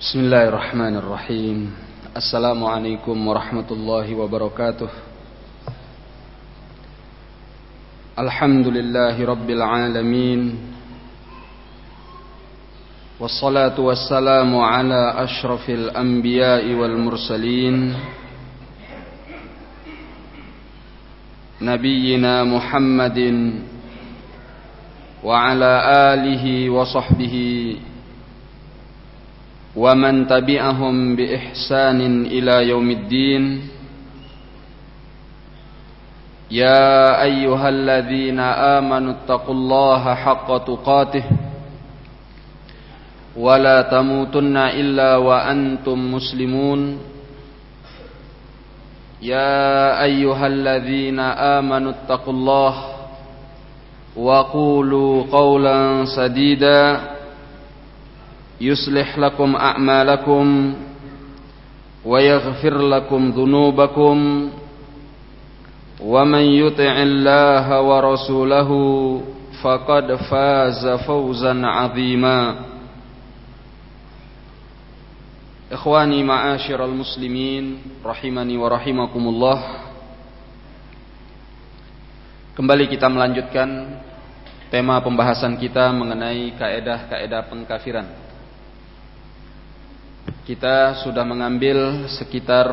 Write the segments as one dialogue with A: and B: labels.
A: بسم الله الرحمن الرحيم. السلام عليكم ورحمة الله وبركاته. الحمد لله رب العالمين. والصلاة والسلام على أشرف الأنبياء والمرسلين. نبينا محمد وعلى آله وصحبه ومن تبعهم بإحسان إلى يوم الدين. يا أيها الذين آمنوا اتقوا الله حق تقاته ولا تموتن إلا وأنتم مسلمون. يا أيها الذين آمنوا اتقوا الله وقولوا قولا سديدا. يصلح لكم أعمالكم ويغفر لكم ذنوبكم ومن يطع الله ورسوله فقد فاز فوزا عظيما إخواني معاشر المسلمين رحمني ورحمكم الله Kembali kita melanjutkan tema pembahasan kita mengenai kaedah-kaedah pengkafiran. Kita sudah mengambil sekitar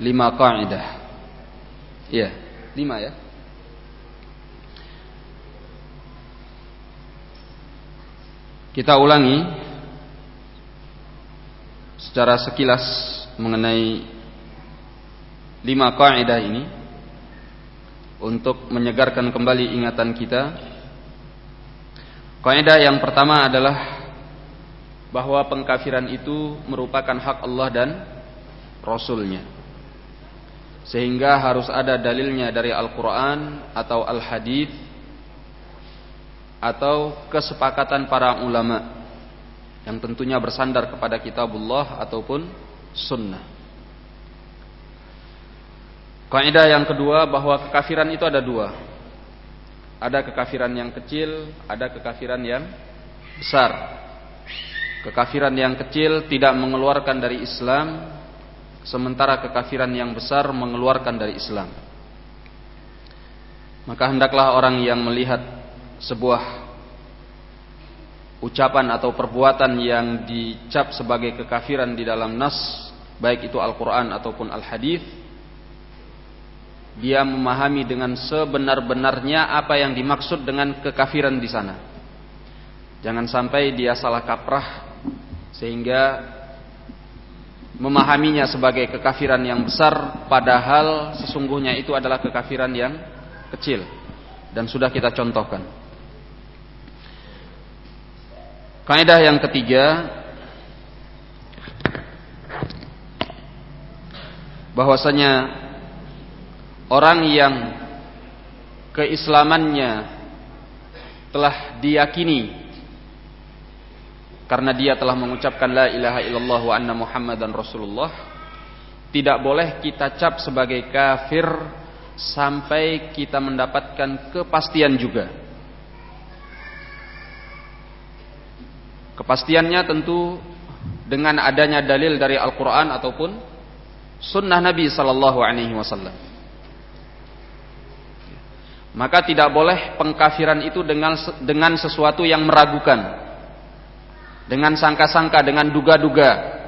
A: lima kaidah. Iya, lima ya. Kita ulangi secara sekilas mengenai lima kaidah ini untuk menyegarkan kembali ingatan kita. Kaidah yang pertama adalah bahwa pengkafiran itu merupakan hak Allah dan Rasulnya. Sehingga harus ada dalilnya dari Al-Quran atau Al-Hadith atau kesepakatan para ulama yang tentunya bersandar kepada kitabullah ataupun sunnah. Kaidah yang kedua bahwa kekafiran itu ada dua. Ada kekafiran yang kecil, ada kekafiran yang besar. Kekafiran yang kecil tidak mengeluarkan dari Islam, sementara kekafiran yang besar mengeluarkan dari Islam. Maka hendaklah orang yang melihat sebuah ucapan atau perbuatan yang dicap sebagai kekafiran di dalam nas, baik itu Al-Quran ataupun Al-Hadith, dia memahami dengan sebenar-benarnya apa yang dimaksud dengan kekafiran di sana. Jangan sampai dia salah kaprah sehingga memahaminya sebagai kekafiran yang besar padahal sesungguhnya itu adalah kekafiran yang kecil dan sudah kita contohkan. Kaidah yang ketiga bahwasanya orang yang keislamannya telah diyakini karena dia telah mengucapkan la ilaha illallah wa anna muhammadan rasulullah tidak boleh kita cap sebagai kafir sampai kita mendapatkan kepastian juga. Kepastiannya tentu dengan adanya dalil dari Al-Quran ataupun sunnah Nabi Sallallahu Alaihi Wasallam. Maka tidak boleh pengkafiran itu dengan dengan sesuatu yang meragukan dengan sangka-sangka, dengan duga-duga,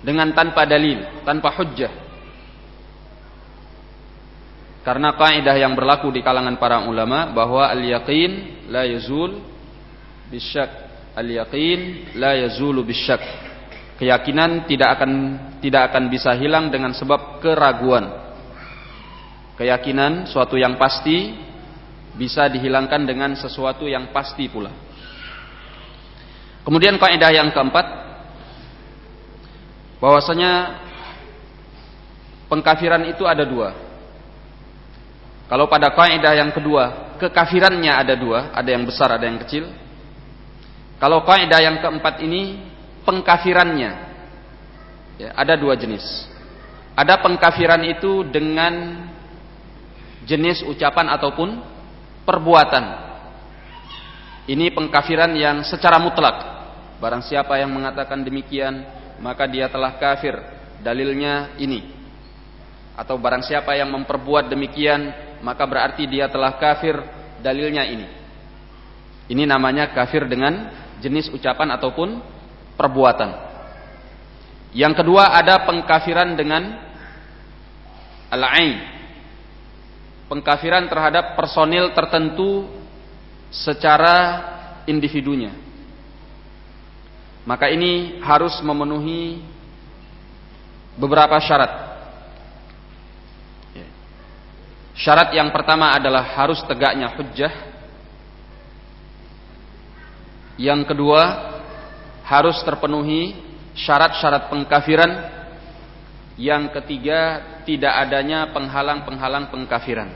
A: dengan tanpa dalil, tanpa hujjah. Karena kaidah yang berlaku di kalangan para ulama bahwa al-yaqin la yazul bisyak. Al-yaqin la yazulu bisyak. Keyakinan tidak akan tidak akan bisa hilang dengan sebab keraguan. Keyakinan suatu yang pasti bisa dihilangkan dengan sesuatu yang pasti pula. Kemudian kaidah yang keempat bahwasanya pengkafiran itu ada dua. Kalau pada kaidah yang kedua, kekafirannya ada dua, ada yang besar, ada yang kecil. Kalau kaidah yang keempat ini pengkafirannya ya, ada dua jenis. Ada pengkafiran itu dengan jenis ucapan ataupun perbuatan. Ini pengkafiran yang secara mutlak Barang siapa yang mengatakan demikian, maka dia telah kafir. Dalilnya ini. Atau barang siapa yang memperbuat demikian, maka berarti dia telah kafir. Dalilnya ini. Ini namanya kafir dengan jenis ucapan ataupun perbuatan. Yang kedua ada pengkafiran dengan al-ain. Pengkafiran terhadap personil tertentu secara individunya. Maka ini harus memenuhi beberapa syarat. Ya. Syarat yang pertama adalah harus tegaknya hujjah. Yang kedua harus terpenuhi syarat-syarat pengkafiran. Yang ketiga tidak adanya penghalang-penghalang pengkafiran.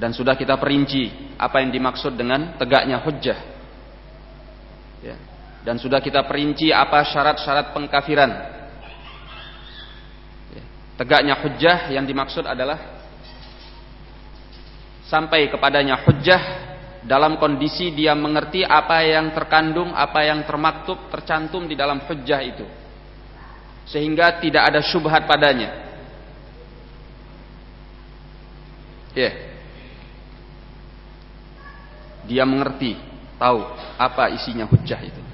A: Dan sudah kita perinci apa yang dimaksud dengan tegaknya hujjah. Dan sudah kita perinci apa syarat-syarat pengkafiran. Ya. Tegaknya hujjah yang dimaksud adalah sampai kepadanya hujjah dalam kondisi dia mengerti apa yang terkandung, apa yang termaktub, tercantum di dalam hujjah itu. Sehingga tidak ada syubhat padanya. Ya. Yeah. Dia mengerti, tahu apa isinya hujjah itu.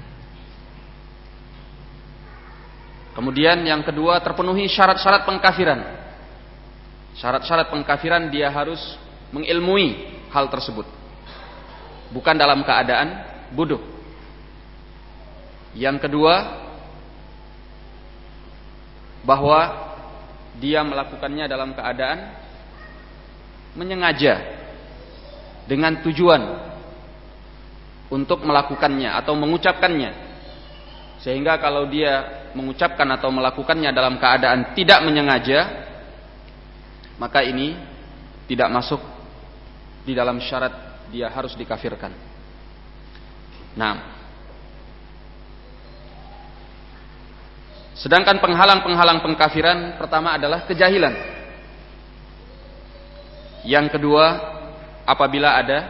A: Kemudian yang kedua terpenuhi syarat-syarat pengkafiran. Syarat-syarat pengkafiran dia harus mengilmui hal tersebut. Bukan dalam keadaan bodoh. Yang kedua bahwa dia melakukannya dalam keadaan menyengaja dengan tujuan untuk melakukannya atau mengucapkannya. Sehingga kalau dia mengucapkan atau melakukannya dalam keadaan tidak menyengaja, maka ini tidak masuk di dalam syarat dia harus dikafirkan. Nah, sedangkan penghalang-penghalang pengkafiran pertama adalah kejahilan. Yang kedua, apabila ada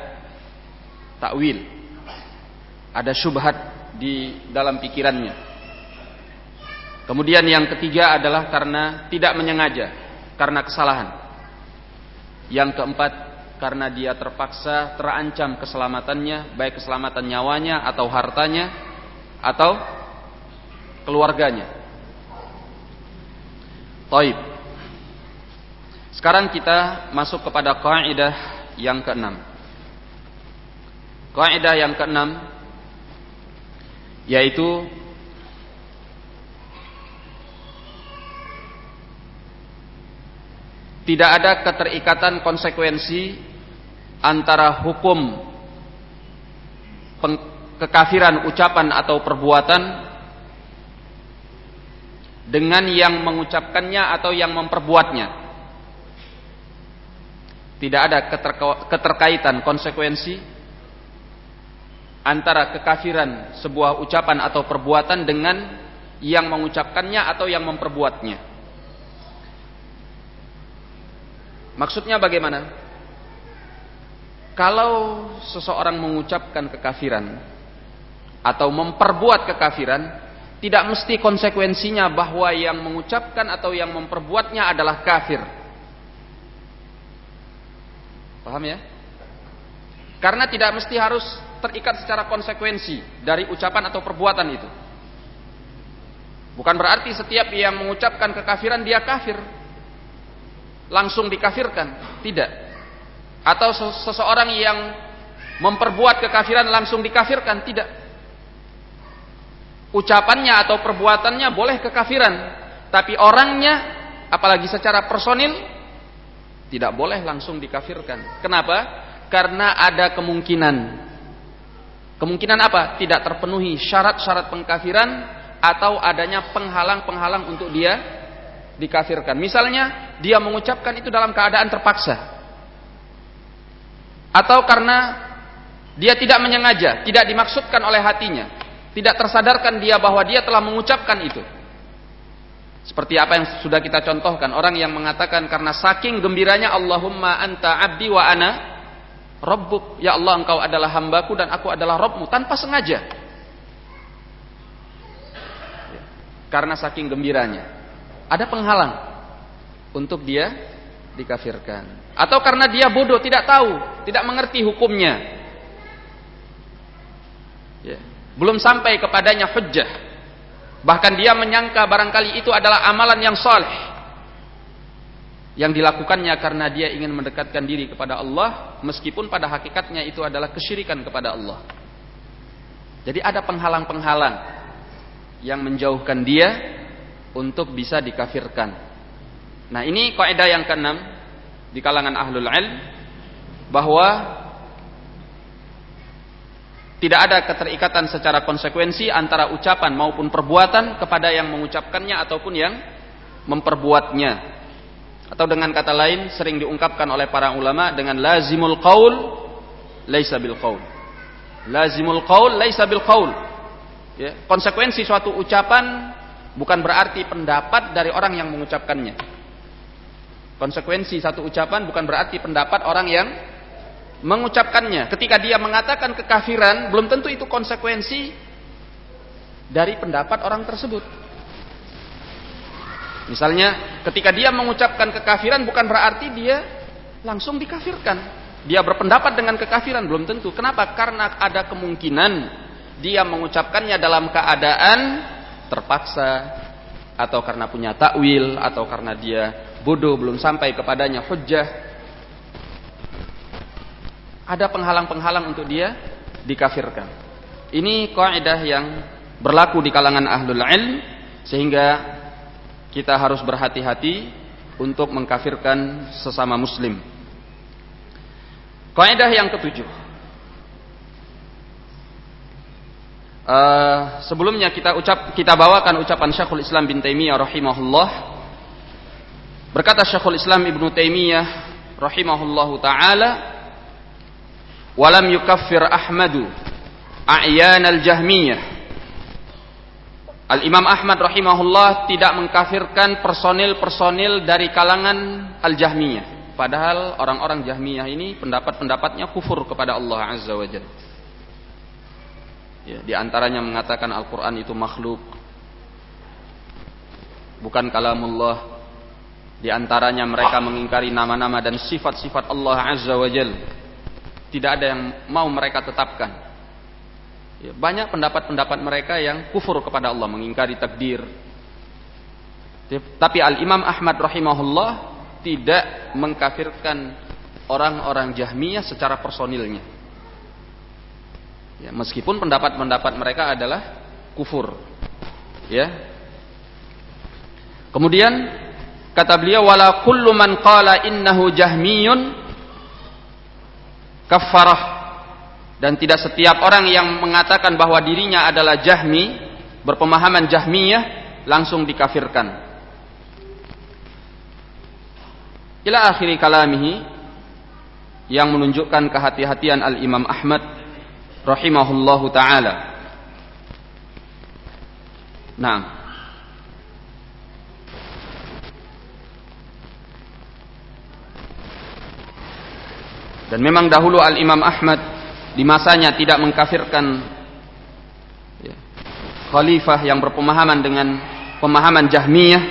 A: takwil ada syubhat di dalam pikirannya. Kemudian yang ketiga adalah karena tidak menyengaja, karena kesalahan. Yang keempat, karena dia terpaksa terancam keselamatannya, baik keselamatan nyawanya atau hartanya atau keluarganya. Taib. Sekarang kita masuk kepada kaidah yang keenam. Kaidah yang keenam yaitu tidak ada keterikatan konsekuensi antara hukum kekafiran ucapan atau perbuatan dengan yang mengucapkannya atau yang memperbuatnya. Tidak ada keterkaitan konsekuensi antara kekafiran sebuah ucapan atau perbuatan dengan yang mengucapkannya atau yang memperbuatnya. Maksudnya bagaimana? Kalau seseorang mengucapkan kekafiran atau memperbuat kekafiran, tidak mesti konsekuensinya bahwa yang mengucapkan atau yang memperbuatnya adalah kafir. Paham ya? Karena tidak mesti harus terikat secara konsekuensi dari ucapan atau perbuatan itu. Bukan berarti setiap yang mengucapkan kekafiran dia kafir. Langsung dikafirkan, tidak. Atau seseorang yang memperbuat kekafiran langsung dikafirkan, tidak. Ucapannya atau perbuatannya boleh kekafiran, tapi orangnya apalagi secara personil tidak boleh langsung dikafirkan. Kenapa? Karena ada kemungkinan Kemungkinan apa? Tidak terpenuhi syarat-syarat pengkafiran atau adanya penghalang-penghalang untuk dia dikafirkan. Misalnya dia mengucapkan itu dalam keadaan terpaksa. Atau karena dia tidak menyengaja, tidak dimaksudkan oleh hatinya, tidak tersadarkan dia bahwa dia telah mengucapkan itu. Seperti apa yang sudah kita contohkan, orang yang mengatakan karena saking gembiranya Allahumma anta abdi wa ana Rabbuk, ya Allah engkau adalah hambaku dan aku adalah Rabbmu tanpa sengaja. karena saking gembiranya. Ada penghalang untuk dia dikafirkan. Atau karena dia bodoh, tidak tahu, tidak mengerti hukumnya. Ya. Belum sampai kepadanya hujjah. Bahkan dia menyangka barangkali itu adalah amalan yang soleh. Yang dilakukannya karena dia ingin mendekatkan diri kepada Allah. Meskipun pada hakikatnya itu adalah kesyirikan kepada Allah. Jadi ada penghalang-penghalang yang menjauhkan dia untuk bisa dikafirkan. Nah ini kaidah yang keenam di kalangan ahlul ilm bahwa tidak ada keterikatan secara konsekuensi antara ucapan maupun perbuatan kepada yang mengucapkannya ataupun yang memperbuatnya. Atau dengan kata lain sering diungkapkan oleh para ulama dengan lazimul qaul laisa bil qaul. Lazimul qaul laisa bil qaul. Ya, konsekuensi suatu ucapan bukan berarti pendapat dari orang yang mengucapkannya. Konsekuensi satu ucapan bukan berarti pendapat orang yang mengucapkannya. Ketika dia mengatakan kekafiran, belum tentu itu konsekuensi dari pendapat orang tersebut. Misalnya, ketika dia mengucapkan kekafiran bukan berarti dia langsung dikafirkan dia berpendapat dengan kekafiran belum tentu. Kenapa? Karena ada kemungkinan dia mengucapkannya dalam keadaan terpaksa atau karena punya takwil atau karena dia bodoh belum sampai kepadanya hujjah. Ada penghalang-penghalang untuk dia dikafirkan. Ini kaidah yang berlaku di kalangan ahlul ilm sehingga kita harus berhati-hati untuk mengkafirkan sesama muslim. Kaidah yang ketujuh. Uh, sebelumnya kita ucap kita bawakan ucapan Syekhul Islam bin Taimiyah rahimahullah. Berkata Syekhul Islam Ibnu Taimiyah rahimahullahu taala, "Walam yukaffir Ahmadu a'yan al-Jahmiyah." Al-Imam Ahmad rahimahullah tidak mengkafirkan personil-personil dari kalangan Al-Jahmiyah. Padahal orang-orang Jahmiyah ini pendapat-pendapatnya kufur kepada Allah Azza wa Jalla. Ya, di antaranya mengatakan Al-Quran itu makhluk. Bukan kalamullah. Di antaranya mereka mengingkari nama-nama dan sifat-sifat Allah Azza wa Jalla. Tidak ada yang mau mereka tetapkan. Ya, banyak pendapat-pendapat mereka yang kufur kepada Allah, mengingkari takdir. Tapi Al-Imam Ahmad rahimahullah tidak mengkafirkan orang-orang Jahmiyah secara personilnya. Ya, meskipun pendapat-pendapat mereka adalah kufur. Ya. Kemudian kata beliau wala kullu man qala innahu jahmiyun kafarah dan tidak setiap orang yang mengatakan bahwa dirinya adalah jahmi berpemahaman jahmiyah langsung dikafirkan ila akhiri kalamihi yang menunjukkan kehati-hatian al-Imam Ahmad rahimahullahu taala. Nah. Dan memang dahulu Al-Imam Ahmad di masanya tidak mengkafirkan ya, khalifah yang berpemahaman dengan pemahaman Jahmiyah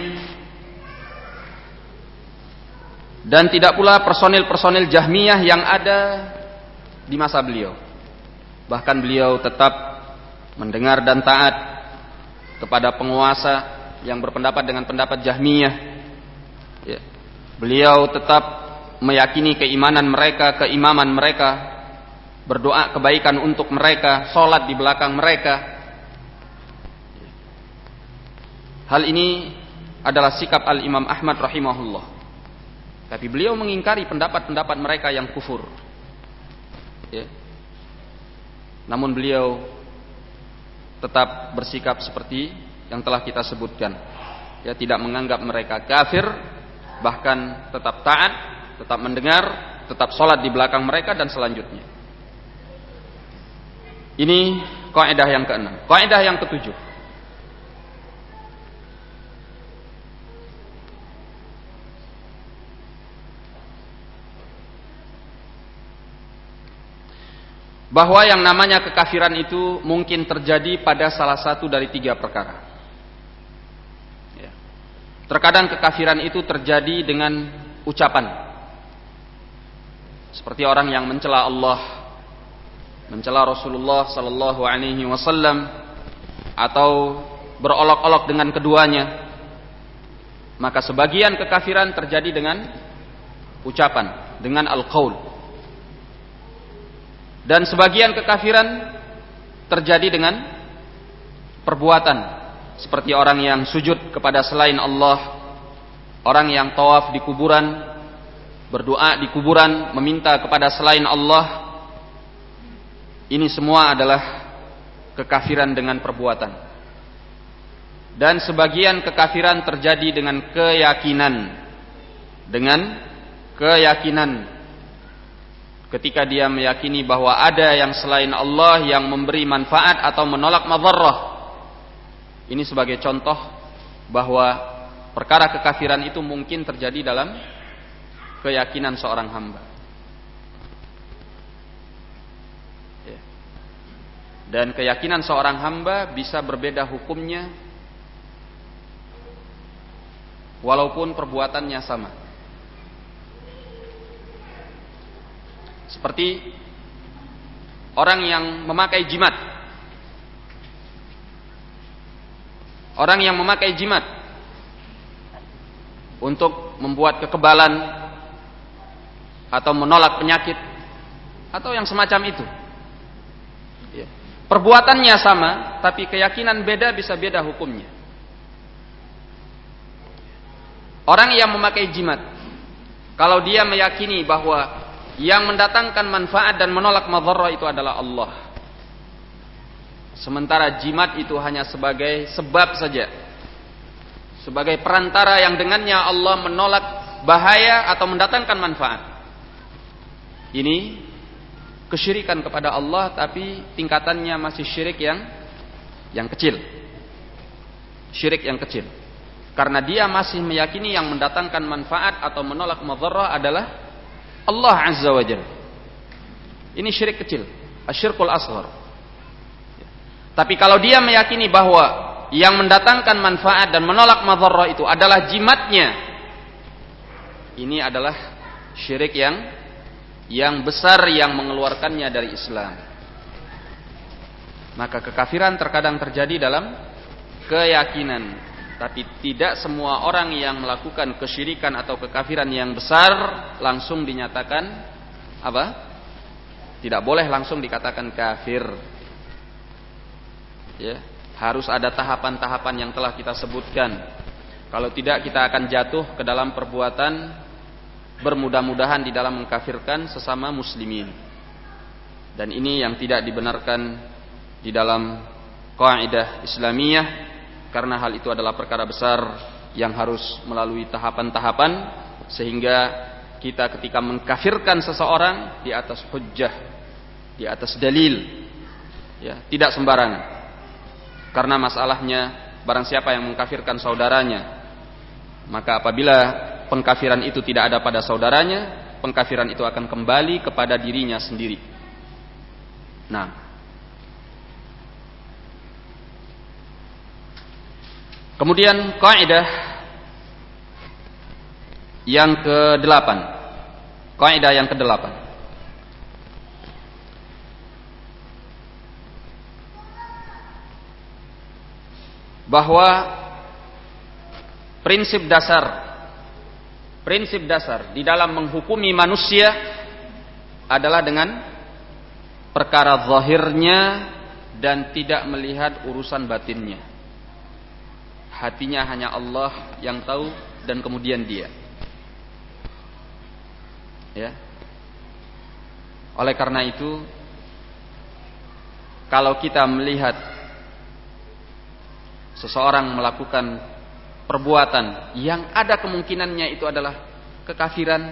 A: dan tidak pula personil-personil Jahmiyah yang ada di masa beliau. Bahkan beliau tetap mendengar dan taat kepada penguasa yang berpendapat dengan pendapat Jahmiyah. Ya. Beliau tetap meyakini keimanan mereka, keimaman mereka, berdoa kebaikan untuk mereka, sholat di belakang mereka. Hal ini adalah sikap Al-Imam Ahmad rahimahullah. Tapi beliau mengingkari pendapat-pendapat mereka yang kufur. Ya. Namun beliau tetap bersikap seperti yang telah kita sebutkan. Ya, tidak menganggap mereka kafir, bahkan tetap taat, tetap mendengar, tetap sholat di belakang mereka dan selanjutnya. Ini kaidah yang keenam. Kaidah yang ketujuh. Bahwa yang namanya kekafiran itu mungkin terjadi pada salah satu dari tiga perkara. Terkadang kekafiran itu terjadi dengan ucapan. Seperti orang yang mencela Allah, mencela Rasulullah sallallahu alaihi wasallam atau berolok-olok dengan keduanya. Maka sebagian kekafiran terjadi dengan ucapan, dengan al-qaul. Dan sebagian kekafiran terjadi dengan perbuatan, seperti orang yang sujud kepada selain Allah, orang yang tawaf di kuburan, berdoa di kuburan, meminta kepada selain Allah. Ini semua adalah kekafiran dengan perbuatan. Dan sebagian kekafiran terjadi dengan keyakinan. Dengan keyakinan ketika dia meyakini bahwa ada yang selain Allah yang memberi manfaat atau menolak madharrah. Ini sebagai contoh bahwa perkara kekafiran itu mungkin terjadi dalam keyakinan seorang hamba. Ya. Dan keyakinan seorang hamba bisa berbeda hukumnya walaupun perbuatannya sama. Seperti orang yang memakai jimat. Orang yang memakai jimat untuk membuat kekebalan atau menolak penyakit atau yang semacam itu. Ya. Perbuatannya sama, tapi keyakinan beda bisa beda hukumnya. Orang yang memakai jimat, kalau dia meyakini bahwa yang mendatangkan manfaat dan menolak madharah itu adalah Allah. Sementara jimat itu hanya sebagai sebab saja. Sebagai perantara yang dengannya Allah menolak bahaya atau mendatangkan manfaat. Ini kesyirikan kepada Allah tapi tingkatannya masih syirik yang yang kecil. Syirik yang kecil. Karena dia masih meyakini yang mendatangkan manfaat atau menolak madharah adalah Allah Azza wa Jalla. Ini syirik kecil, asyirkul asghar. Tapi kalau dia meyakini bahwa yang mendatangkan manfaat dan menolak madharrah itu adalah jimatnya, ini adalah syirik yang yang besar yang mengeluarkannya dari Islam. Maka kekafiran terkadang terjadi dalam keyakinan tapi tidak semua orang yang melakukan kesyirikan atau kekafiran yang besar langsung dinyatakan apa? Tidak boleh langsung dikatakan kafir. Ya, harus ada tahapan-tahapan yang telah kita sebutkan. Kalau tidak kita akan jatuh ke dalam perbuatan bermudah-mudahan di dalam mengkafirkan sesama muslimin. Dan ini yang tidak dibenarkan di dalam kaidah Islamiyah karena hal itu adalah perkara besar yang harus melalui tahapan-tahapan sehingga kita ketika mengkafirkan seseorang di atas hujjah, di atas dalil, ya, tidak sembarangan. Karena masalahnya barang siapa yang mengkafirkan saudaranya, maka apabila pengkafiran itu tidak ada pada saudaranya, pengkafiran itu akan kembali kepada dirinya sendiri. Nah, Kemudian kaidah yang ke-8. Kaidah yang ke-8. Bahwa prinsip dasar prinsip dasar di dalam menghukumi manusia adalah dengan perkara zahirnya dan tidak melihat urusan batinnya hatinya hanya Allah yang tahu dan kemudian dia. Ya. Oleh karena itu kalau kita melihat seseorang melakukan perbuatan yang ada kemungkinannya itu adalah kekafiran,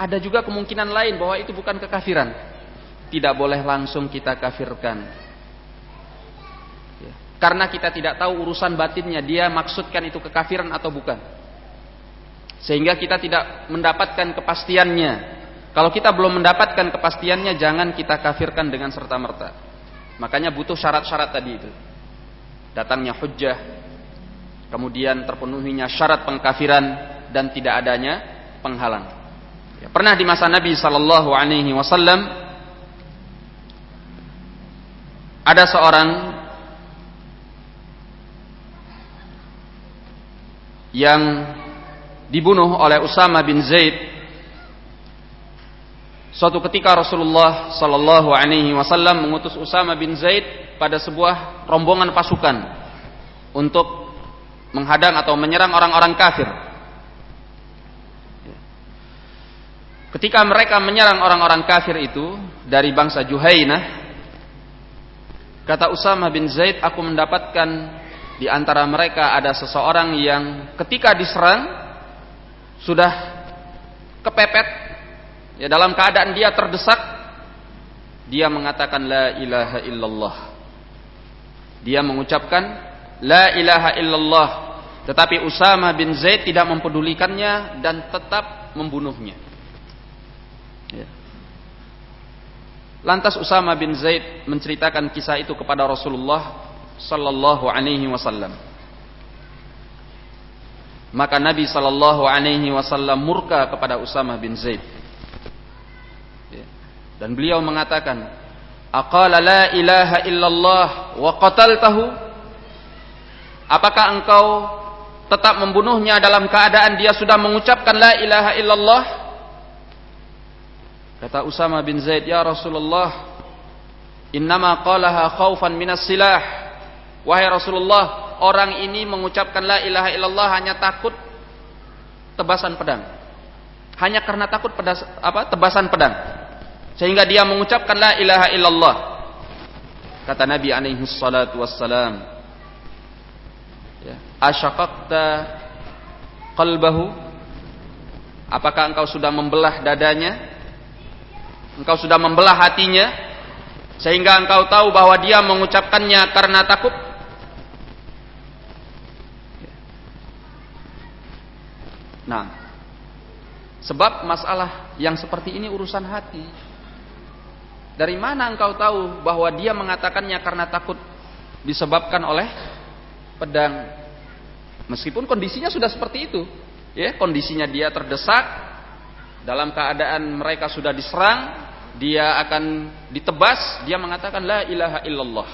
A: ada juga kemungkinan lain bahwa itu bukan kekafiran. Tidak boleh langsung kita kafirkan karena kita tidak tahu urusan batinnya dia maksudkan itu kekafiran atau bukan. Sehingga kita tidak mendapatkan kepastiannya. Kalau kita belum mendapatkan kepastiannya jangan kita kafirkan dengan serta-merta. Makanya butuh syarat-syarat tadi itu. Datangnya hujjah, kemudian terpenuhinya syarat pengkafiran dan tidak adanya penghalang. Ya, pernah di masa Nabi Sallallahu Alaihi Wasallam ada seorang yang dibunuh oleh Usama bin Zaid Suatu ketika Rasulullah Sallallahu Alaihi Wasallam mengutus Usama bin Zaid pada sebuah rombongan pasukan untuk menghadang atau menyerang orang-orang kafir. Ketika mereka menyerang orang-orang kafir itu dari bangsa Juhainah, kata Usama bin Zaid, aku mendapatkan di antara mereka ada seseorang yang ketika diserang sudah kepepet Ya dalam keadaan dia terdesak, dia mengatakan la ilaha illallah. Dia mengucapkan la ilaha illallah. Tetapi Usama bin Zaid tidak mempedulikannya dan tetap membunuhnya. Ya. Lantas Usama bin Zaid menceritakan kisah itu kepada Rasulullah sallallahu alaihi wasallam. Maka Nabi sallallahu alaihi wasallam murka kepada Usama bin Zaid dan beliau mengatakan, "Aqala la ilaha illallah wa qataltahu?" Apakah engkau tetap membunuhnya dalam keadaan dia sudah mengucapkan la ilaha illallah? Kata Usama bin Zaid, "Ya Rasulullah, innama qalaha khaufan minas silah." Wahai Rasulullah, orang ini mengucapkan la ilaha illallah hanya takut tebasan pedang. Hanya karena takut pedas, apa? tebasan pedang. Sehingga dia mengucapkan la ilaha illallah. Kata Nabi alaihi salatu wassalam. Ya. Asyaqaqta qalbahu? Apakah engkau sudah membelah dadanya? Engkau sudah membelah hatinya? Sehingga engkau tahu bahwa dia mengucapkannya karena takut? Nah, sebab masalah yang seperti ini urusan hati. Dari mana engkau tahu bahwa dia mengatakannya karena takut disebabkan oleh pedang? Meskipun kondisinya sudah seperti itu, ya, kondisinya dia terdesak dalam keadaan mereka sudah diserang, dia akan ditebas, dia mengatakan la ilaha illallah.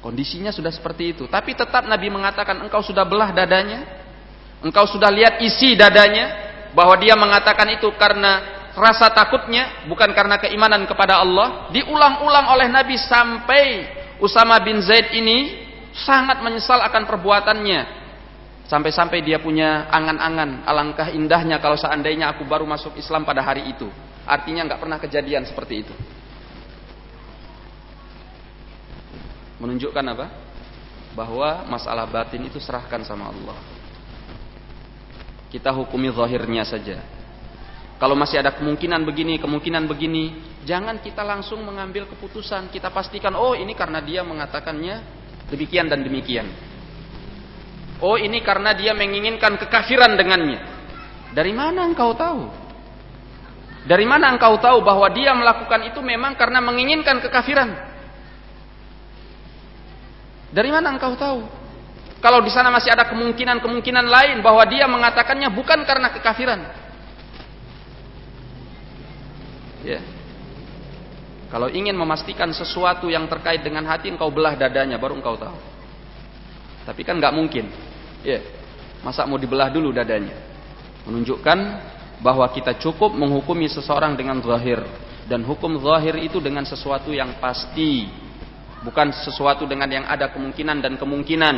A: Ya. Kondisinya sudah seperti itu, tapi tetap Nabi mengatakan engkau sudah belah dadanya, engkau sudah lihat isi dadanya. Bahwa dia mengatakan itu karena rasa takutnya bukan karena keimanan kepada Allah. Diulang-ulang oleh Nabi sampai Usama bin Zaid ini sangat menyesal akan perbuatannya. Sampai-sampai dia punya angan-angan alangkah indahnya kalau seandainya aku baru masuk Islam pada hari itu. Artinya nggak pernah kejadian seperti itu menunjukkan apa bahwa masalah batin itu serahkan sama Allah kita hukumi zahirnya saja kalau masih ada kemungkinan begini, kemungkinan begini, jangan kita langsung mengambil keputusan. Kita pastikan, oh ini karena dia mengatakannya demikian dan demikian. Oh ini karena dia menginginkan kekafiran dengannya. Dari mana engkau tahu? Dari mana engkau tahu bahwa dia melakukan itu memang karena menginginkan kekafiran? Dari mana engkau tahu? Kalau di sana masih ada kemungkinan-kemungkinan lain bahwa dia mengatakannya bukan karena kekafiran, Ya. Kalau ingin memastikan sesuatu yang terkait dengan hati, engkau belah dadanya, baru engkau tahu. Tapi kan nggak mungkin. Ya. Masa mau dibelah dulu dadanya? Menunjukkan bahwa kita cukup menghukumi seseorang dengan zahir. Dan hukum zahir itu dengan sesuatu yang pasti. Bukan sesuatu dengan yang ada kemungkinan dan kemungkinan.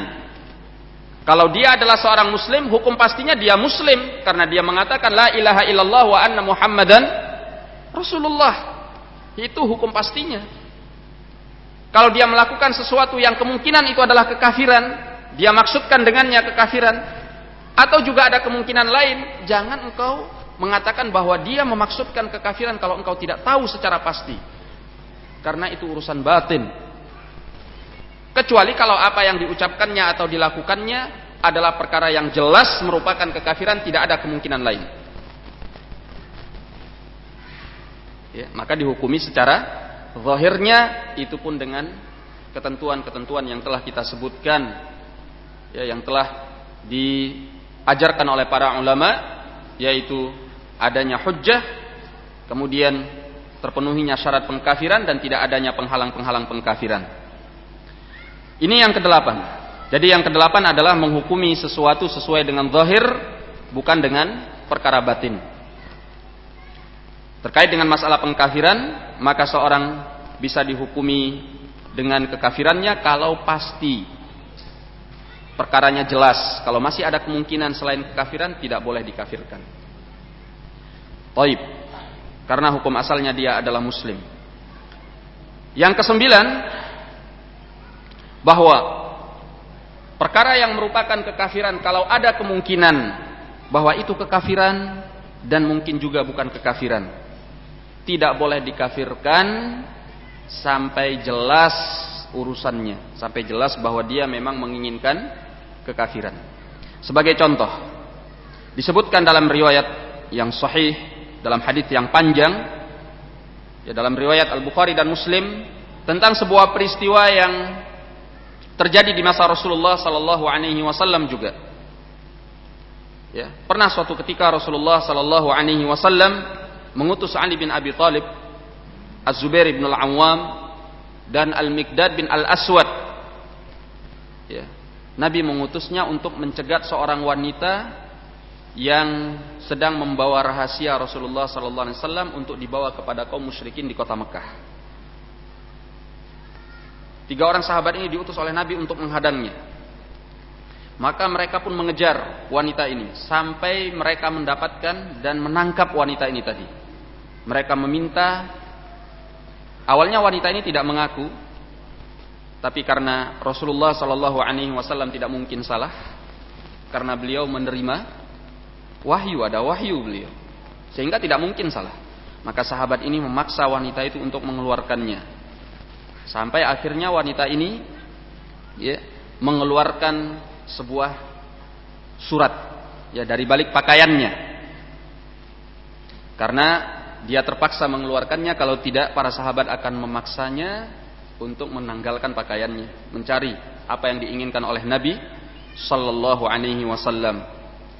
A: Kalau dia adalah seorang muslim, hukum pastinya dia muslim. Karena dia mengatakan la ilaha illallah wa anna muhammadan Rasulullah. Itu hukum pastinya. Kalau dia melakukan sesuatu yang kemungkinan itu adalah kekafiran, dia maksudkan dengannya kekafiran, atau juga ada kemungkinan lain, jangan engkau mengatakan bahwa dia memaksudkan kekafiran kalau engkau tidak tahu secara pasti. Karena itu urusan batin. Kecuali kalau apa yang diucapkannya atau dilakukannya adalah perkara yang jelas merupakan kekafiran, tidak ada kemungkinan lain. ya, maka dihukumi secara zahirnya itu pun dengan ketentuan-ketentuan yang telah kita sebutkan ya yang telah diajarkan oleh para ulama yaitu adanya hujjah kemudian terpenuhinya syarat pengkafiran dan tidak adanya penghalang-penghalang pengkafiran ini yang kedelapan jadi yang kedelapan adalah menghukumi sesuatu sesuai dengan zahir bukan dengan perkara batin terkait dengan masalah pengkafiran maka seorang bisa dihukumi dengan kekafirannya kalau pasti perkaranya jelas. Kalau masih ada kemungkinan selain kekafiran tidak boleh dikafirkan. Taib. Karena hukum asalnya dia adalah muslim. Yang kesembilan bahwa perkara yang merupakan kekafiran kalau ada kemungkinan bahwa itu kekafiran dan mungkin juga bukan kekafiran. Tidak boleh dikafirkan sampai jelas urusannya, sampai jelas bahwa dia memang menginginkan kekafiran. Sebagai contoh, disebutkan dalam riwayat yang sahih, dalam hadis yang panjang, ya dalam riwayat Al-Bukhari dan Muslim tentang sebuah peristiwa yang terjadi di masa Rasulullah sallallahu alaihi wasallam juga. Ya, pernah suatu ketika Rasulullah sallallahu alaihi wasallam mengutus Ali bin Abi Thalib Az-Zubair bin Al-Awwam dan Al-Miqdad bin Al-Aswad. Ya. Nabi mengutusnya untuk mencegat seorang wanita yang sedang membawa rahasia Rasulullah sallallahu alaihi wasallam untuk dibawa kepada kaum musyrikin di kota Mekah. Tiga orang sahabat ini diutus oleh Nabi untuk menghadangnya. Maka mereka pun mengejar wanita ini sampai mereka mendapatkan dan menangkap wanita ini tadi. Mereka meminta Awalnya wanita ini tidak mengaku, tapi karena Rasulullah Shallallahu Alaihi Wasallam tidak mungkin salah, karena beliau menerima wahyu, ada wahyu beliau, sehingga tidak mungkin salah. Maka sahabat ini memaksa wanita itu untuk mengeluarkannya, sampai akhirnya wanita ini ya, mengeluarkan sebuah surat ya dari balik pakaiannya, karena dia terpaksa mengeluarkannya kalau tidak para sahabat akan memaksanya untuk menanggalkan pakaiannya, mencari apa yang diinginkan oleh Nabi sallallahu alaihi wasallam.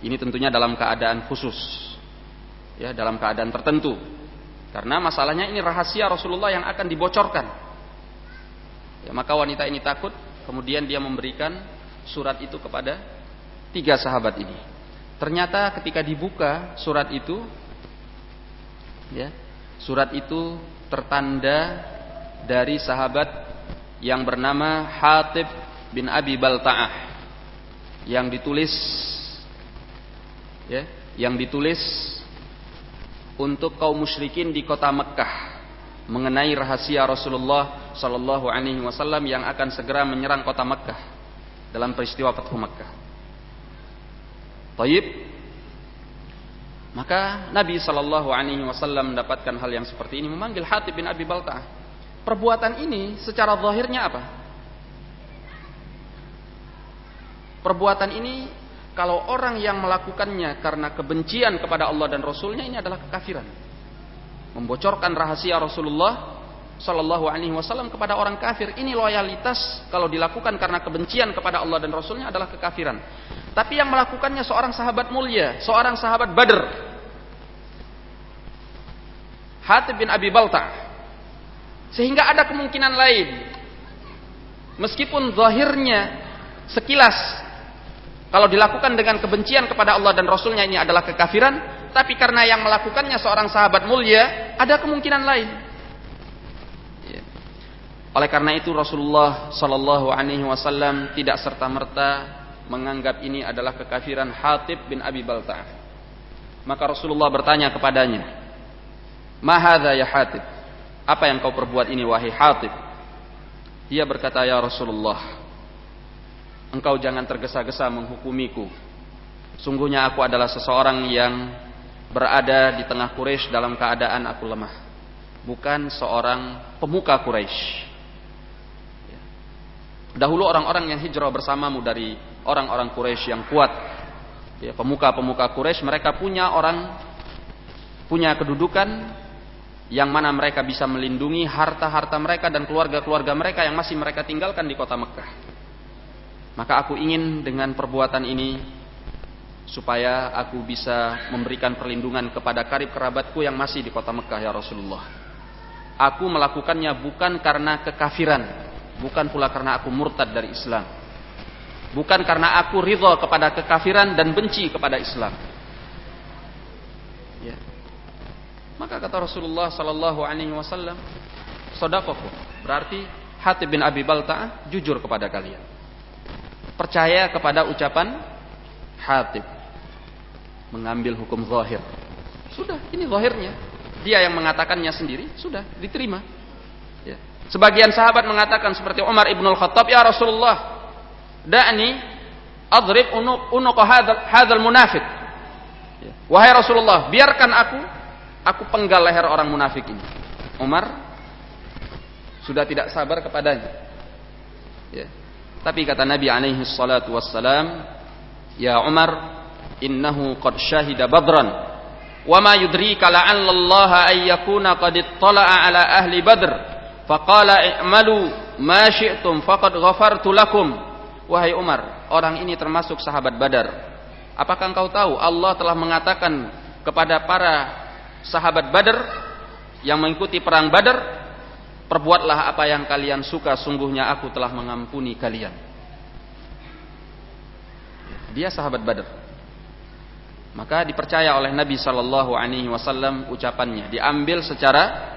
A: Ini tentunya dalam keadaan khusus. Ya, dalam keadaan tertentu. Karena masalahnya ini rahasia Rasulullah yang akan dibocorkan. Ya, maka wanita ini takut, kemudian dia memberikan surat itu kepada tiga sahabat ini. Ternyata ketika dibuka surat itu ya surat itu tertanda dari sahabat yang bernama Hatib bin Abi Balta'ah yang ditulis ya yang ditulis untuk kaum musyrikin di kota Mekkah mengenai rahasia Rasulullah Shallallahu Alaihi Wasallam yang akan segera menyerang kota Mekkah dalam peristiwa Fathu Mekkah. Taib maka Nabi Shallallahu Alaihi Wasallam mendapatkan hal yang seperti ini, memanggil Hatib bin Abi Balta. Perbuatan ini secara zahirnya apa? Perbuatan ini kalau orang yang melakukannya karena kebencian kepada Allah dan Rasulnya ini adalah kekafiran. Membocorkan rahasia Rasulullah Shallallahu Alaihi Wasallam kepada orang kafir ini loyalitas kalau dilakukan karena kebencian kepada Allah dan Rasulnya adalah kekafiran. Tapi yang melakukannya seorang sahabat mulia, seorang sahabat Badr. Hatib bin Abi Balta. Sehingga ada kemungkinan lain. Meskipun zahirnya sekilas kalau dilakukan dengan kebencian kepada Allah dan Rasulnya ini adalah kekafiran, tapi karena yang melakukannya seorang sahabat mulia, ada kemungkinan lain. Ya. Oleh karena itu Rasulullah Shallallahu Alaihi Wasallam tidak serta merta menganggap ini adalah kekafiran Hatib bin Abi Balta'ah. Maka Rasulullah bertanya kepadanya, "Mahadha ya Hatib? Apa yang kau perbuat ini wahai Hatib?" Dia berkata, "Ya Rasulullah, engkau jangan tergesa-gesa menghukumiku. Sungguhnya aku adalah seseorang yang berada di tengah Quraisy dalam keadaan aku lemah, bukan seorang pemuka Quraisy." Ya. Dahulu orang-orang yang hijrah bersamamu dari orang-orang Quraisy yang kuat. Ya, pemuka-pemuka Quraisy mereka punya orang punya kedudukan yang mana mereka bisa melindungi harta-harta mereka dan keluarga-keluarga mereka yang masih mereka tinggalkan di kota Mekah. Maka aku ingin dengan perbuatan ini supaya aku bisa memberikan perlindungan kepada karib kerabatku yang masih di kota Mekah ya Rasulullah. Aku melakukannya bukan karena kekafiran, bukan pula karena aku murtad dari Islam. Bukan karena aku ridho kepada kekafiran dan benci kepada Islam. Ya. Maka kata Rasulullah sallallahu alaihi wasallam, "Shadaqakum." Berarti Hatib bin Abi Balta'ah jujur kepada kalian. Percaya kepada ucapan Hatib. Mengambil hukum zahir. Sudah, ini zahirnya. Dia yang mengatakannya sendiri, sudah diterima. Ya. Sebagian sahabat mengatakan seperti Umar ibn al-Khattab, "Ya Rasulullah, da'ni adrib unuq unuq hadzal hadzal munafiq." Ya. Wahai Rasulullah, biarkan aku Aku penggal leher orang munafik ini. Umar sudah tidak sabar kepadanya. Ya. Tapi kata Nabi alaihi salatu wassalam, "Ya Umar, innahu qad syahida badran." Wa ma yudrika la'alla Allah ay yakuna qad ittala'a ala ahli Badr. Faqala i'malu ma syi'tum faqad ghafartu lakum. Wahai Umar, orang ini termasuk sahabat Badar. Apakah engkau tahu Allah telah mengatakan kepada para sahabat Badar yang mengikuti perang Badar, perbuatlah apa yang kalian suka, sungguhnya aku telah mengampuni kalian. Dia sahabat Badar. Maka dipercaya oleh Nabi Shallallahu Alaihi Wasallam ucapannya, diambil secara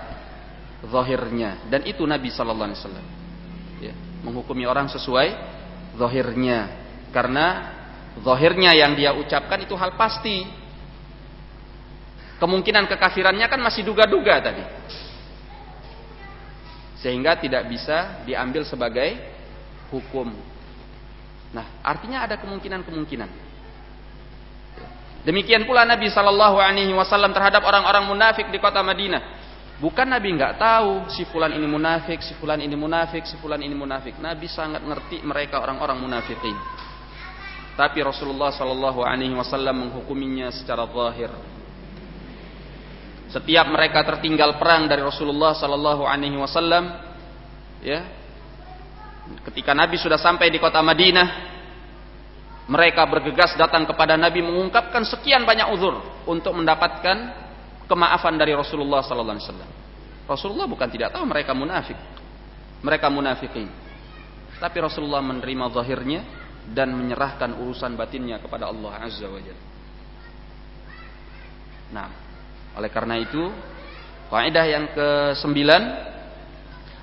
A: zahirnya dan itu Nabi Shallallahu Alaihi Wasallam. Ya, menghukumi orang sesuai zahirnya karena zahirnya yang dia ucapkan itu hal pasti kemungkinan kekafirannya kan masih duga-duga tadi. Sehingga tidak bisa diambil sebagai hukum. Nah, artinya ada kemungkinan-kemungkinan. Demikian pula Nabi Shallallahu Alaihi Wasallam terhadap orang-orang munafik di kota Madinah. Bukan Nabi nggak tahu si fulan ini munafik, si fulan ini munafik, si fulan ini munafik. Nabi sangat ngerti mereka orang-orang munafikin. Tapi Rasulullah Shallallahu Alaihi Wasallam menghukuminya secara zahir. Setiap mereka tertinggal perang dari Rasulullah sallallahu alaihi wasallam, ya. Ketika Nabi sudah sampai di kota Madinah, mereka bergegas datang kepada Nabi mengungkapkan sekian banyak uzur untuk mendapatkan kemaafan dari Rasulullah sallallahu alaihi wasallam. Rasulullah bukan tidak tahu mereka munafik. Mereka munafikin. Tapi Rasulullah menerima zahirnya dan menyerahkan urusan batinnya kepada Allah Azza wa Jalla. Nah, oleh karena itu, kaidah yang ke-9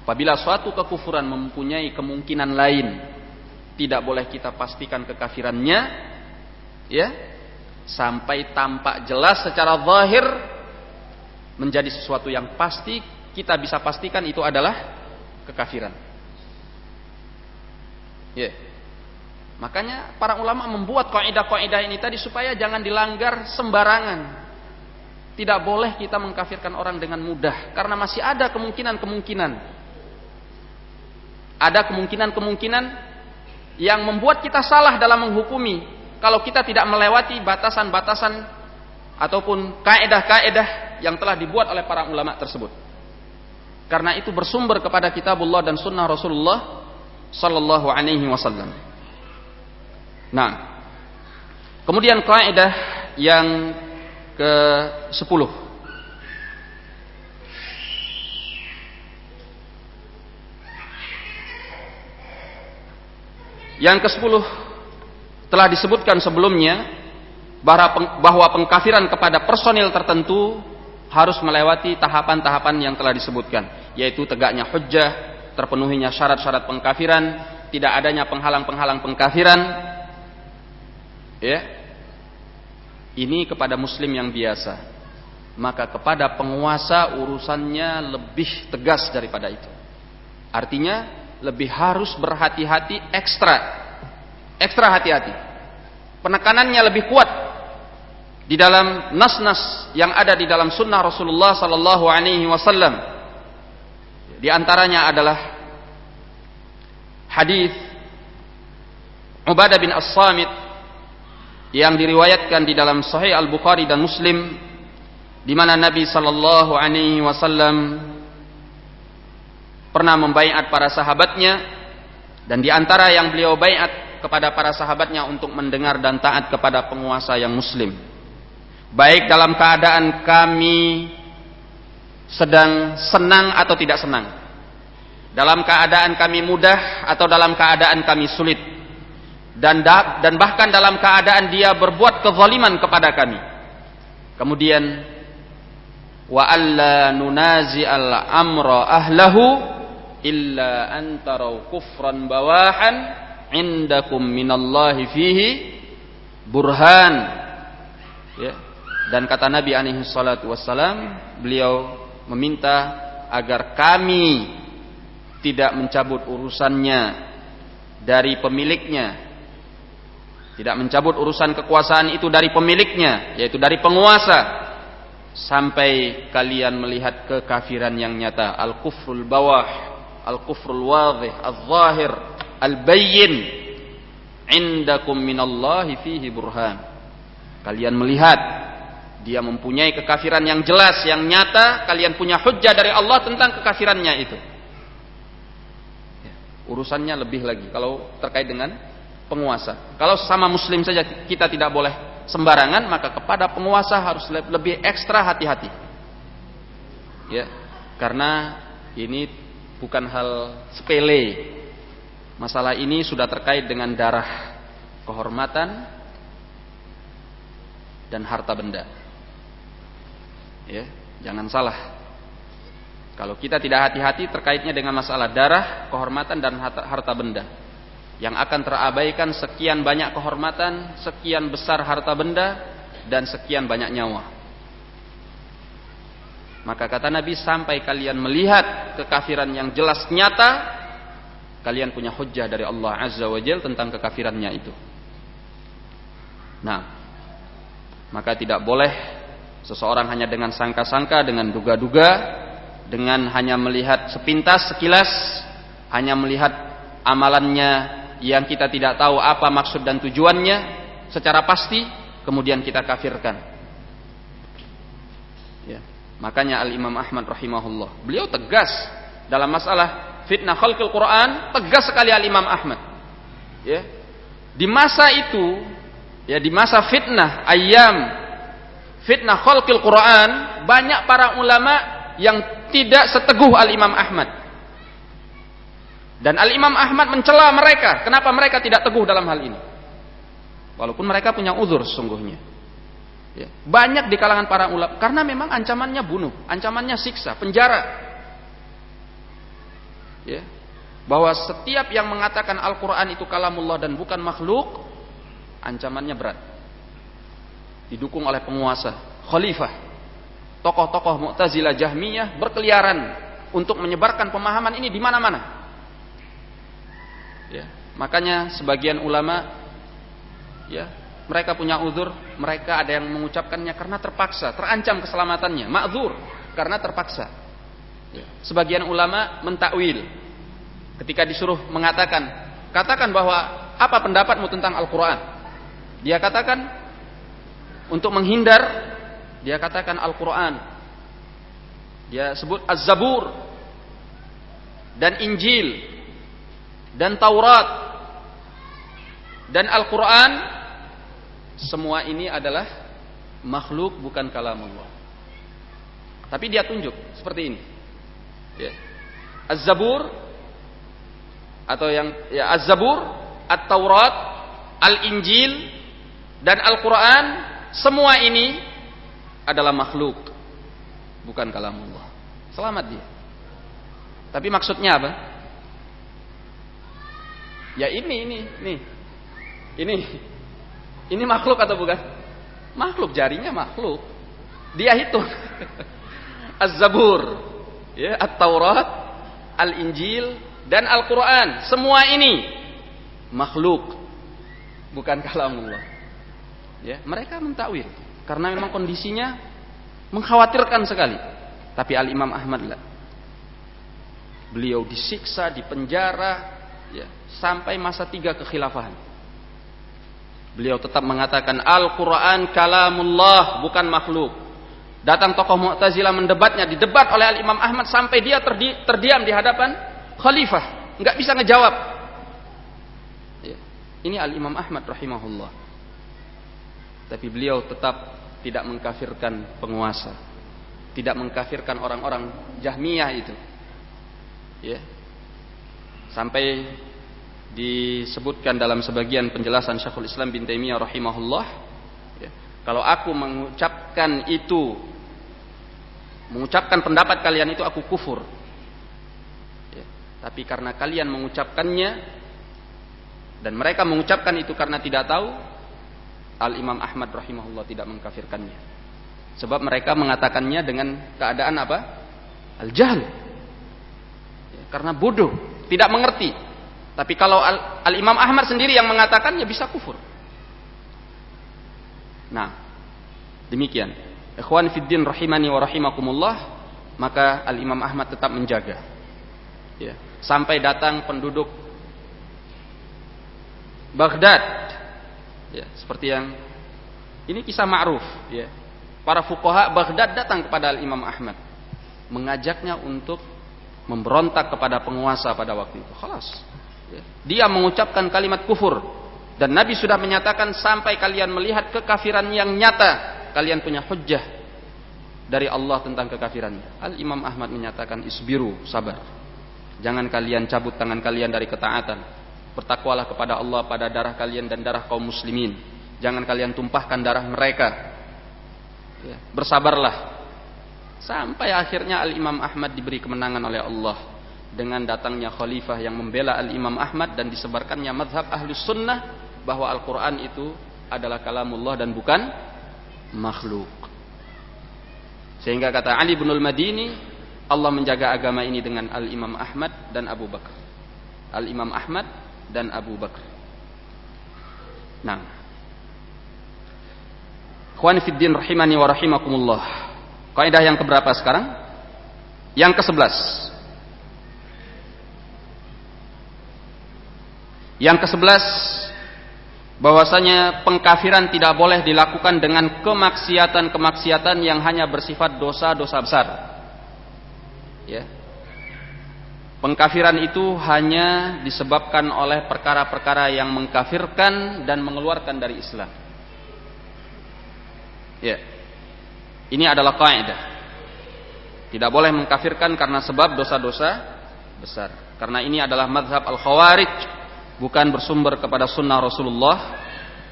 A: apabila suatu kekufuran mempunyai kemungkinan lain tidak boleh kita pastikan kekafirannya ya sampai tampak jelas secara zahir menjadi sesuatu yang pasti kita bisa pastikan itu adalah kekafiran. Ya. Makanya para ulama membuat kaidah-kaidah ini tadi supaya jangan dilanggar sembarangan. Tidak boleh kita mengkafirkan orang dengan mudah karena masih ada kemungkinan-kemungkinan. Ada kemungkinan-kemungkinan yang membuat kita salah dalam menghukumi kalau kita tidak melewati batasan-batasan ataupun kaedah-kaedah yang telah dibuat oleh para ulama tersebut. Karena itu bersumber kepada kitabullah dan sunnah Rasulullah sallallahu alaihi wasallam. Nah, kemudian kaidah yang ke-10. Yang ke-10 telah disebutkan sebelumnya bahwa pengkafiran kepada personil tertentu harus melewati tahapan-tahapan yang telah disebutkan, yaitu tegaknya hujjah, terpenuhinya syarat-syarat pengkafiran, tidak adanya penghalang-penghalang pengkafiran, ya, ini kepada muslim yang biasa. Maka kepada penguasa urusannya lebih tegas daripada itu. Artinya lebih harus berhati-hati ekstra. Ekstra hati-hati. Penekanannya lebih kuat di dalam nas-nas yang ada di dalam sunnah Rasulullah sallallahu alaihi wasallam. Di antaranya adalah hadis Ubadah bin As-Samit yang diriwayatkan di dalam Sahih Al-Bukhari dan Muslim di mana Nabi sallallahu alaihi wasallam pernah membaiat para sahabatnya dan di antara yang beliau baiat kepada para sahabatnya untuk mendengar dan taat kepada penguasa yang muslim. Baik dalam keadaan kami sedang senang atau tidak senang. Dalam keadaan kami mudah atau dalam keadaan kami sulit. Dan dan bahkan dalam keadaan dia berbuat kezaliman kepada kami. Kemudian wa alla nunazi al amra ahlahu illa antarau kufran bawahan indakum minallahi fihi burhan. Ya. Dan kata Nabi alaihi salatu wassalam beliau meminta agar kami tidak mencabut urusannya dari pemiliknya. Tidak mencabut urusan kekuasaan itu dari pemiliknya yaitu dari penguasa. Sampai kalian melihat kekafiran yang nyata al-kufrul bawah al-kufrul wadhih al-zahir al-bayyin. Indakum minallahi fihi burhan. Kalian melihat dia mempunyai kekafiran yang jelas yang nyata. Kalian punya hujjah dari Allah tentang kekafirannya itu. Ya, urusannya lebih lagi. Kalau terkait dengan penguasa. Kalau sama muslim saja kita tidak boleh sembarangan maka kepada penguasa harus lebih ekstra hati-hati. Ya, karena ini bukan hal sepele. Masalah ini sudah terkait dengan darah, kehormatan dan harta benda. Ya, jangan salah. Kalau kita tidak hati-hati terkaitnya dengan masalah darah, kehormatan dan harta benda yang akan terabaikan sekian banyak kehormatan, sekian besar harta benda, dan sekian banyak nyawa. Maka kata Nabi, sampai kalian melihat kekafiran yang jelas nyata, kalian punya hujah dari Allah Azza wa Jal tentang kekafirannya itu. Nah, maka tidak boleh seseorang hanya dengan sangka-sangka, dengan duga-duga, dengan hanya melihat sepintas, sekilas, hanya melihat amalannya yang kita tidak tahu apa maksud dan tujuannya secara pasti kemudian kita kafirkan. Ya. Makanya Al Imam Ahmad rahimahullah, beliau tegas dalam masalah fitnah khalqil Quran, tegas sekali Al Imam Ahmad. Ya. Di masa itu, ya di masa fitnah ayam fitnah khalqil Quran, banyak para ulama yang tidak seteguh Al Imam Ahmad. Dan Al-Imam Ahmad mencela mereka. Kenapa mereka tidak teguh dalam hal ini? Walaupun mereka punya uzur sesungguhnya. Ya. Banyak di kalangan para ulama. Karena memang ancamannya bunuh. Ancamannya siksa, penjara. Ya. Bahwa setiap yang mengatakan Al-Quran itu kalamullah dan bukan makhluk. Ancamannya berat. Didukung oleh penguasa. Khalifah. Tokoh-tokoh Mu'tazilah Jahmiyah berkeliaran. Untuk menyebarkan pemahaman ini di mana-mana Ya. Makanya sebagian ulama ya, mereka punya uzur, mereka ada yang mengucapkannya karena terpaksa, terancam keselamatannya, ma'zur karena terpaksa. Ya. Sebagian ulama mentakwil ketika disuruh mengatakan, katakan bahwa apa pendapatmu tentang Al-Qur'an? Dia katakan untuk menghindar, dia katakan Al-Qur'an. Dia sebut Az-Zabur dan Injil dan Taurat dan Al-Quran semua ini adalah makhluk bukan kalamullah. Tapi dia tunjuk seperti ini. Ya. Az-Zabur atau yang ya Az-Zabur, At-Taurat, Al-Injil dan Al-Quran semua ini adalah makhluk bukan kalamullah. Selamat dia. Tapi maksudnya apa? Ya ini, ini, ini. Ini. Ini makhluk atau bukan? Makhluk, jarinya makhluk. Dia hitung. Az-Zabur, ya, At-Taurat, Al-Injil dan Al-Qur'an. Semua ini makhluk bukan kalamullah. Ya, mereka mentakwil karena memang kondisinya mengkhawatirkan sekali. Tapi Al Imam Ahmad lah. Beliau disiksa, dipenjara, ya, sampai masa tiga kekhilafahan. Beliau tetap mengatakan Al-Quran kalamullah bukan makhluk. Datang tokoh Mu'tazilah mendebatnya, didebat oleh Al-Imam Ahmad sampai dia terdi, terdiam di hadapan khalifah, nggak bisa ngejawab. Ya. Ini Al-Imam Ahmad rahimahullah. Tapi beliau tetap tidak mengkafirkan penguasa. Tidak mengkafirkan orang-orang Jahmiyah itu. Ya. Sampai disebutkan dalam sebagian penjelasan Syekhul Islam bin Taimiyah rahimahullah ya, kalau aku mengucapkan itu mengucapkan pendapat kalian itu aku kufur. Ya, tapi karena kalian mengucapkannya dan mereka mengucapkan itu karena tidak tahu Al Imam Ahmad rahimahullah tidak mengkafirkannya. Sebab mereka mengatakannya dengan keadaan apa? Al jahl ya, karena bodoh tidak mengerti tapi kalau Al-Imam Ahmad sendiri yang mengatakan ya bisa kufur. Nah, demikian. Ikhwan fiddin rahimani wa rahimakumullah, maka Al-Imam Ahmad tetap menjaga. Ya, sampai datang penduduk Baghdad. Ya, seperti yang ini kisah ma'ruf, ya. Para fuqaha Baghdad datang kepada Al-Imam Ahmad mengajaknya untuk memberontak kepada penguasa pada waktu itu. Khalas. Dia mengucapkan kalimat kufur dan Nabi sudah menyatakan sampai kalian melihat kekafiran yang nyata, kalian punya hujjah dari Allah tentang kekafirannya. Al Imam Ahmad menyatakan isbiru, sabar. Jangan kalian cabut tangan kalian dari ketaatan. Bertakwalah kepada Allah pada darah kalian dan darah kaum muslimin. Jangan kalian tumpahkan darah mereka. Ya, bersabarlah. Sampai akhirnya Al Imam Ahmad diberi kemenangan oleh Allah dengan datangnya khalifah yang membela al-Imam Ahmad dan disebarkannya madhab ahlus sunnah bahwa Al-Quran itu adalah kalamullah dan bukan makhluk. Sehingga kata Ali bin al-Madini, Allah menjaga agama ini dengan Al-Imam Ahmad dan Abu Bakar. Al-Imam Ahmad dan Abu Bakar. Nah. Khwan Fiddin rahimani wa rahimakumullah. Kaidah yang keberapa sekarang? Yang ke-11. Yang ke-11 bahwasanya pengkafiran tidak boleh dilakukan dengan kemaksiatan-kemaksiatan yang hanya bersifat dosa-dosa besar. Ya. Pengkafiran itu hanya disebabkan oleh perkara-perkara yang mengkafirkan dan mengeluarkan dari Islam. Ya. Ini adalah kaidah. Tidak boleh mengkafirkan karena sebab dosa-dosa besar. Karena ini adalah madhab al-khawarij bukan bersumber kepada sunnah Rasulullah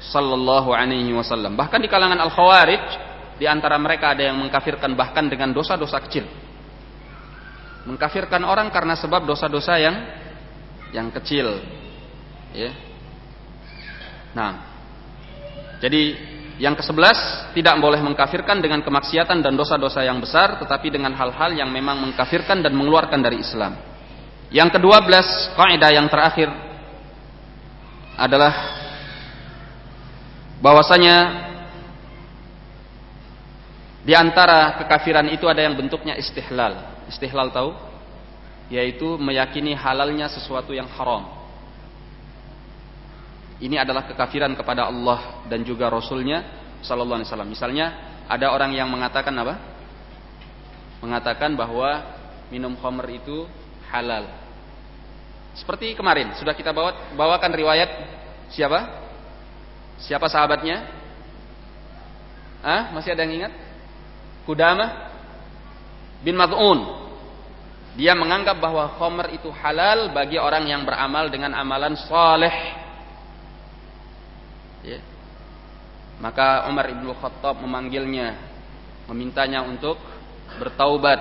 A: sallallahu alaihi wasallam. Bahkan di kalangan al-khawarij di antara mereka ada yang mengkafirkan bahkan dengan dosa-dosa kecil. Mengkafirkan orang karena sebab dosa-dosa yang yang kecil. Ya. Nah. Jadi yang ke-11 tidak boleh mengkafirkan dengan kemaksiatan dan dosa-dosa yang besar tetapi dengan hal-hal yang memang mengkafirkan dan mengeluarkan dari Islam. Yang ke-12 kaidah yang terakhir adalah bahwasanya di antara kekafiran itu ada yang bentuknya istihlal. Istihlal tahu? Yaitu meyakini halalnya sesuatu yang haram. Ini adalah kekafiran kepada Allah dan juga Rasulnya Sallallahu Alaihi Wasallam. Misalnya ada orang yang mengatakan apa? Mengatakan bahwa minum khamr itu halal. Seperti kemarin sudah kita bawa, bawakan riwayat siapa? Siapa sahabatnya? Ah, masih ada yang ingat? Kudama bin Mad'un. Dia menganggap bahwa khamr itu halal bagi orang yang beramal dengan amalan saleh. Ya. Maka Umar ibnu Khattab memanggilnya, memintanya untuk bertaubat.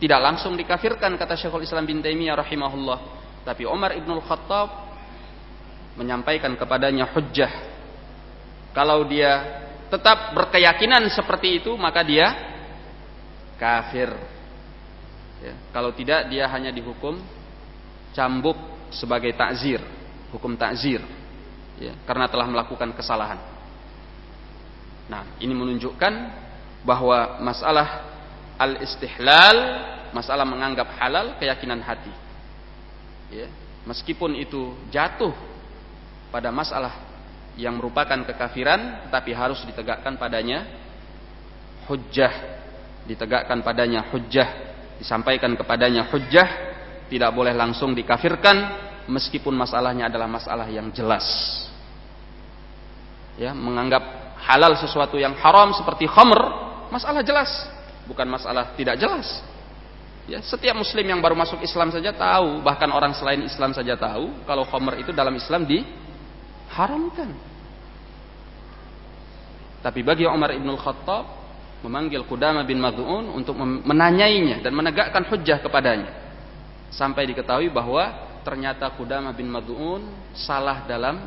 A: Tidak langsung dikafirkan kata Syekhul Islam bin Taimiyah rahimahullah tapi Umar ibn Khattab menyampaikan kepadanya hujjah. Kalau dia tetap berkeyakinan seperti itu, maka dia kafir. Ya, kalau tidak, dia hanya dihukum cambuk sebagai takzir, hukum takzir, ya, karena telah melakukan kesalahan. Nah, ini menunjukkan bahwa masalah al-istihlal, masalah menganggap halal keyakinan hati ya, meskipun itu jatuh pada masalah yang merupakan kekafiran tapi harus ditegakkan padanya hujjah, ditegakkan padanya hujjah, disampaikan kepadanya hujjah, tidak boleh langsung dikafirkan meskipun masalahnya adalah masalah yang jelas. Ya, menganggap halal sesuatu yang haram seperti khamr, masalah jelas, bukan masalah tidak jelas. Ya, setiap muslim yang baru masuk Islam saja tahu, bahkan orang selain Islam saja tahu kalau khamr itu dalam Islam diharamkan. Tapi bagi Umar ibn Khattab memanggil Qudama bin Mad'un untuk menanyainya dan menegakkan hujjah kepadanya. Sampai diketahui bahwa ternyata Qudama bin Mad'un salah dalam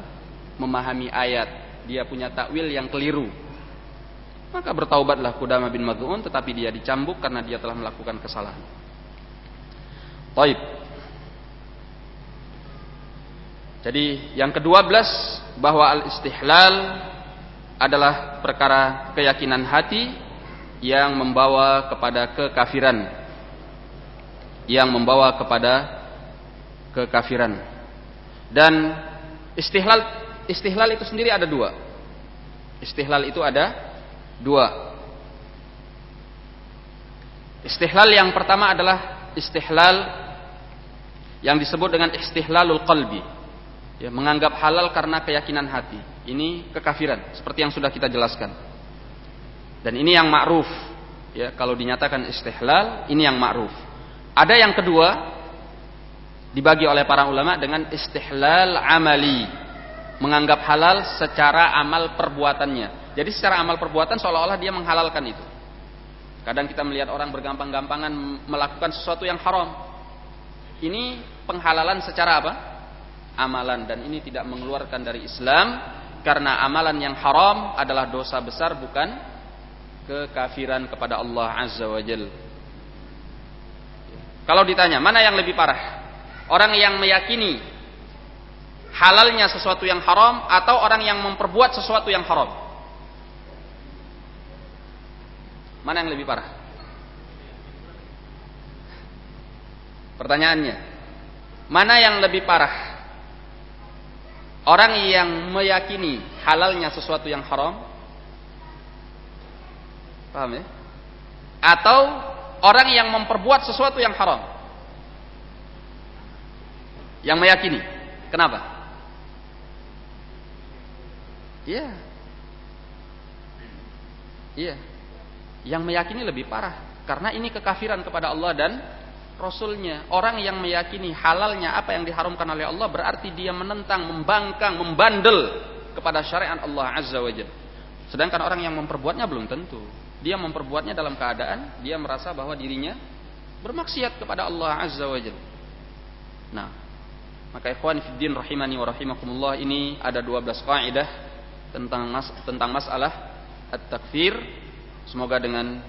A: memahami ayat. Dia punya takwil yang keliru. Maka bertaubatlah Qudama bin Mad'un tetapi dia dicambuk karena dia telah melakukan kesalahan. Taib. Jadi yang kedua belas bahwa al-istihlal adalah perkara keyakinan hati yang membawa kepada kekafiran. Yang membawa kepada kekafiran. Dan istihlal istihlal itu sendiri ada dua. Istihlal itu ada dua. Istihlal yang pertama adalah istihlal yang disebut dengan istihlalul qalbi. Ya, menganggap halal karena keyakinan hati. Ini kekafiran, seperti yang sudah kita jelaskan. Dan ini yang ma'ruf. Ya, kalau dinyatakan istihlal, ini yang ma'ruf. Ada yang kedua, dibagi oleh para ulama dengan istihlal amali. Menganggap halal secara amal perbuatannya. Jadi secara amal perbuatan seolah-olah dia menghalalkan itu. Kadang kita melihat orang bergampang-gampangan melakukan sesuatu yang haram. Ini penghalalan secara apa? Amalan dan ini tidak mengeluarkan dari Islam karena amalan yang haram adalah dosa besar bukan kekafiran kepada Allah Azza wa Jal. Kalau ditanya, mana yang lebih parah? Orang yang meyakini halalnya sesuatu yang haram atau orang yang memperbuat sesuatu yang haram? Mana yang lebih parah? Pertanyaannya, mana yang lebih parah? Orang yang meyakini halalnya sesuatu yang haram? Paham ya? Atau orang yang memperbuat sesuatu yang haram? Yang meyakini. Kenapa? Iya. Iya yang meyakini lebih parah karena ini kekafiran kepada Allah dan Rasulnya orang yang meyakini halalnya apa yang diharamkan oleh Allah berarti dia menentang membangkang membandel kepada syariat Allah Azza wa Jalla. Sedangkan orang yang memperbuatnya belum tentu. Dia memperbuatnya dalam keadaan dia merasa bahwa dirinya bermaksiat kepada Allah Azza wa Jalla. Nah maka ikhwan fiddin rahimani wa rahimakumullah ini ada 12 kaidah tentang mas, tentang masalah at-takfir. Semoga dengan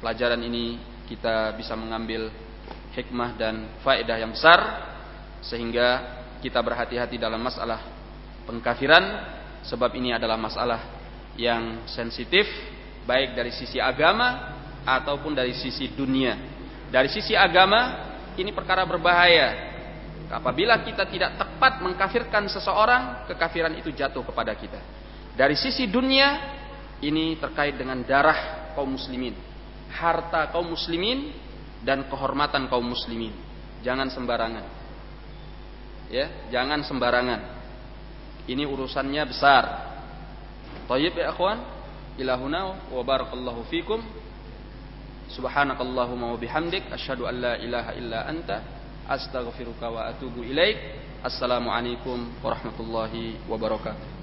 A: pelajaran ini kita bisa mengambil hikmah dan faedah yang besar sehingga kita berhati-hati dalam masalah pengkafiran sebab ini adalah masalah yang sensitif baik dari sisi agama ataupun dari sisi dunia. Dari sisi agama ini perkara berbahaya. Apabila kita tidak tepat mengkafirkan seseorang, kekafiran itu jatuh kepada kita. Dari sisi dunia ini terkait dengan darah kaum muslimin, harta kaum muslimin dan kehormatan kaum muslimin. Jangan sembarangan. Ya, jangan sembarangan. Ini urusannya besar. Tayyib ya akhwan, ilahuna wa barakallahu fikum. Subhanakallahumma wa bihamdik asyhadu an la ilaha illa anta astaghfiruka wa atubu ilaik. Assalamualaikum warahmatullahi wabarakatuh.